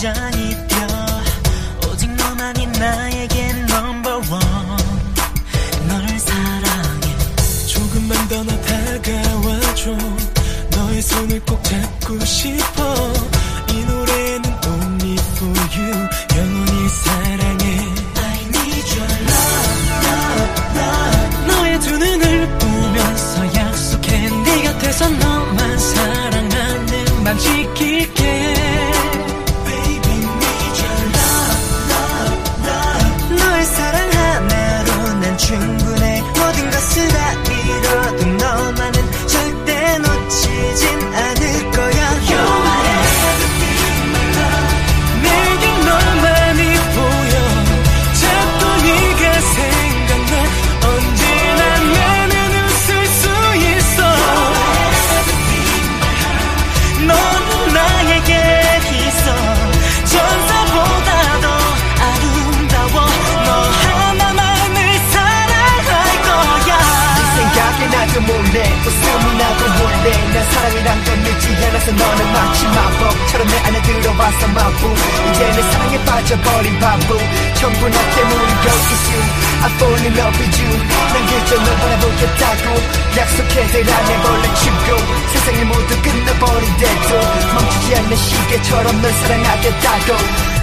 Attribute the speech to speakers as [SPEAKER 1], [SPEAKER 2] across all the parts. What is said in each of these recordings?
[SPEAKER 1] 심장이 뛰어 오직 너만이 나에게 number one. 널 사랑해.
[SPEAKER 2] 조금만 더 나 다가와줘. 너의 손을 꼭 잡고 싶어. 이 노래는 only for you. 영원히 사랑해.
[SPEAKER 1] I need your love, love, love. 너의 두 눈을 보면서 약속해. 네 곁에서 너만 사랑하는 밤 지킬게 나도
[SPEAKER 3] 몰래 난 사랑이란 건 믿지 않아서 너는 마치 마법처럼 내 안에 들어와서 마부 이제 내 사랑에 빠져버린 바보. 전부 너 때문이고 It's you I fall in love with you. 난 그저 널 바라보겠다고 약속해 let you go 세상이 모두 끝나버린데도. 멈추지 않는 시계처럼 널 사랑하겠다고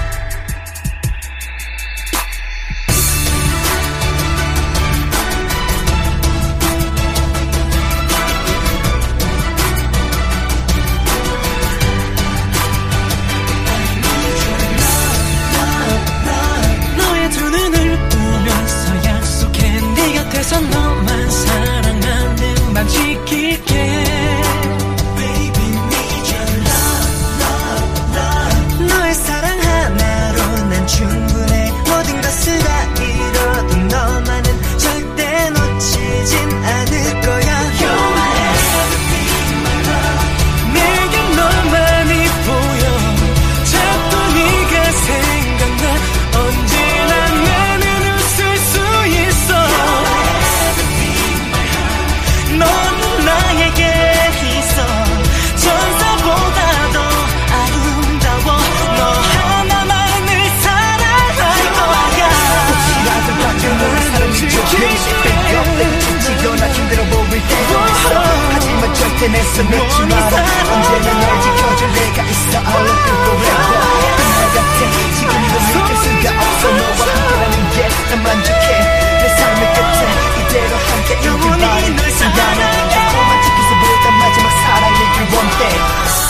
[SPEAKER 1] 지켜지거나 힘들어 보일 때도 있어 하지만 절대 내손 놓지 마라 언제나 널 지켜줄 내가 있어 I love you forever 나 같아 지금 이거 믿을 수가 없어 너와 함께라는 게난
[SPEAKER 3] 만족해 내 삶의 끝에 이대로 함께 이길 바래 나는 자꾸만 지킬 수보다 마지막 사랑이길 원해